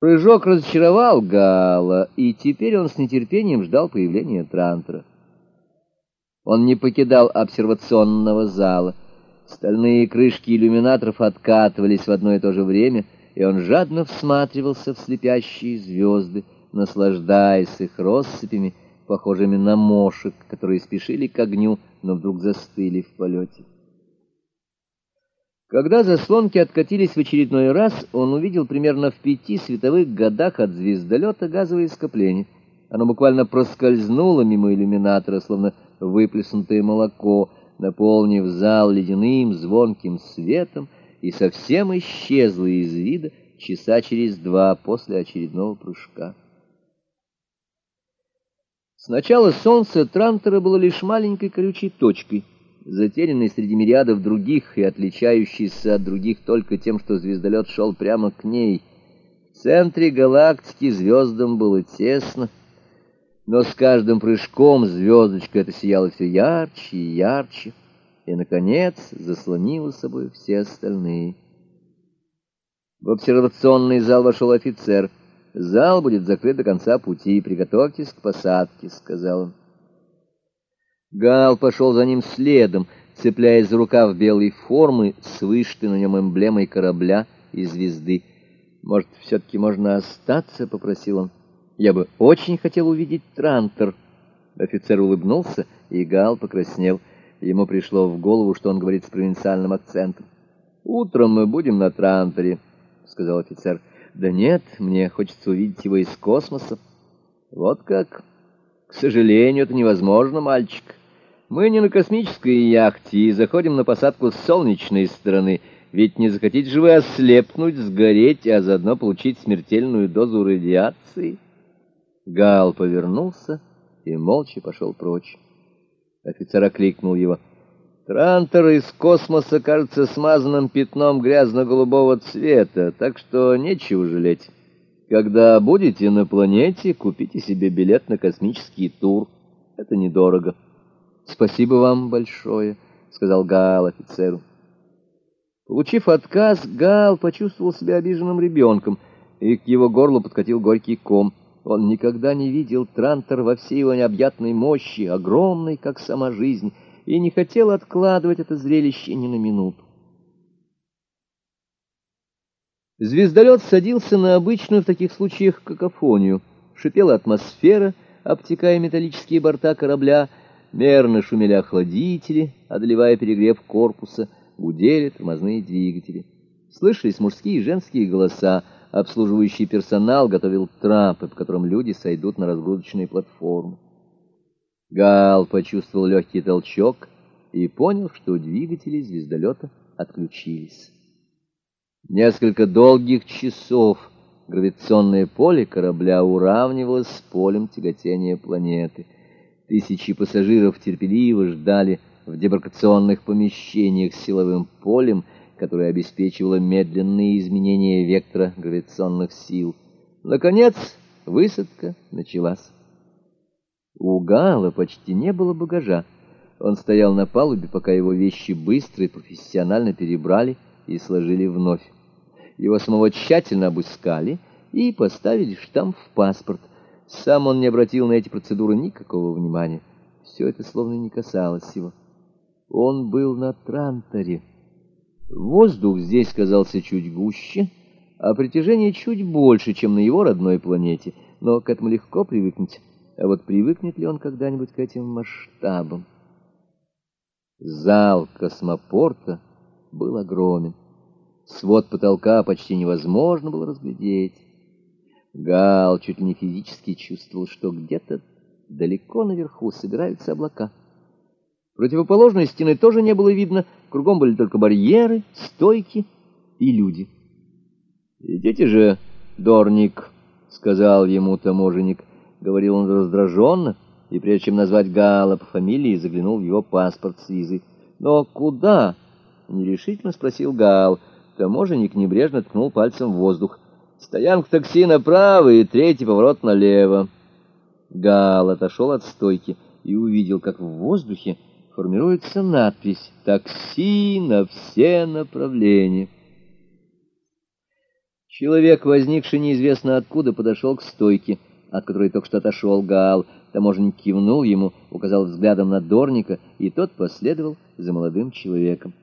Прыжок разочаровал Гала, и теперь он с нетерпением ждал появления Трантера. Он не покидал обсервационного зала. Стальные крышки иллюминаторов откатывались в одно и то же время, и он жадно всматривался в слепящие звезды, наслаждаясь их россыпями, похожими на мошек, которые спешили к огню, но вдруг застыли в полете. Когда заслонки откатились в очередной раз, он увидел примерно в пяти световых годах от звездолета газовое скопление. Оно буквально проскользнуло мимо иллюминатора, словно выплеснутое молоко, наполнив зал ледяным звонким светом, и совсем исчезло из вида часа через два после очередного прыжка. Сначала солнце Трантера было лишь маленькой колючей точкой — затерянный среди мириадов других и отличающийся от других только тем, что звездолет шел прямо к ней. В центре галактики звездам было тесно, но с каждым прыжком звездочка эта сияла все ярче и ярче, и, наконец, заслонила собой все остальные. В обсервационный зал вошел офицер. «Зал будет закрыт до конца пути, приготовьтесь к посадке», — сказал он. Гал пошел за ним следом, цепляясь за рукав белой формы с вышитой на нем эмблемой корабля и звезды. «Может, все-таки можно остаться?» — попросил он. «Я бы очень хотел увидеть Трантор». Офицер улыбнулся, и Гал покраснел. Ему пришло в голову, что он говорит с провинциальным акцентом. «Утром мы будем на Транторе», — сказал офицер. «Да нет, мне хочется увидеть его из космоса». «Вот как? К сожалению, это невозможно, мальчик». Мы не на космической яхте и заходим на посадку с солнечной стороны. Ведь не захотите же вы ослепнуть, сгореть, а заодно получить смертельную дозу радиации? Гал повернулся и молча пошел прочь. Офицер окликнул его. Трантор из космоса кажется смазанным пятном грязно-голубого цвета, так что нечего жалеть. Когда будете на планете, купите себе билет на космический тур. Это недорого. «Спасибо вам большое», — сказал Гал офицеру. Получив отказ, Гал почувствовал себя обиженным ребенком, и к его горлу подкатил горький ком. Он никогда не видел Трантор во всей его необъятной мощи, огромной, как сама жизнь, и не хотел откладывать это зрелище ни на минуту. Звездолет садился на обычную в таких случаях какофонию. Шипела атмосфера, обтекая металлические борта корабля, Мерно шумели охладители, одолевая перегрев корпуса, гудели тормозные двигатели. Слышались мужские и женские голоса, обслуживающий персонал готовил трапы, по которым люди сойдут на разгрузочные платформы. Гал почувствовал легкий толчок и понял, что двигатели звездолета отключились. Несколько долгих часов гравитационное поле корабля уравнивалось с полем тяготения планеты — Тысячи пассажиров терпеливо ждали в дебаркационных помещениях с силовым полем, которое обеспечивало медленные изменения вектора гравитационных сил. Наконец, высадка началась. У Гала почти не было багажа. Он стоял на палубе, пока его вещи быстро и профессионально перебрали и сложили вновь. Его самого тщательно обыскали и поставили штамп в паспорт, сам он не обратил на эти процедуры никакого внимания. Все это словно не касалось его. Он был на Транторе. Воздух здесь казался чуть гуще, а притяжение чуть больше, чем на его родной планете. Но к этому легко привыкнуть. А вот привыкнет ли он когда-нибудь к этим масштабам? Зал космопорта был огромен. Свод потолка почти невозможно было разглядеть. Гал чуть ли не физически чувствовал, что где-то далеко наверху собираются облака. Противоположной стены тоже не было видно, кругом были только барьеры, стойки и люди. «Идите же, Дорник», — сказал ему таможенник. Говорил он раздраженно, и прежде чем назвать Гала по фамилии, заглянул в его паспорт с визой. «Но куда?» — нерешительно спросил Гал. Таможенник небрежно ткнул пальцем в воздух. Стоянка такси направо и третий поворот налево. Гал отошел от стойки и увидел, как в воздухе формируется надпись «Такси на все направления». Человек, возникший неизвестно откуда, подошел к стойке, от которой только что отошел Гаал. Таможенник кивнул ему, указал взглядом на Дорника, и тот последовал за молодым человеком.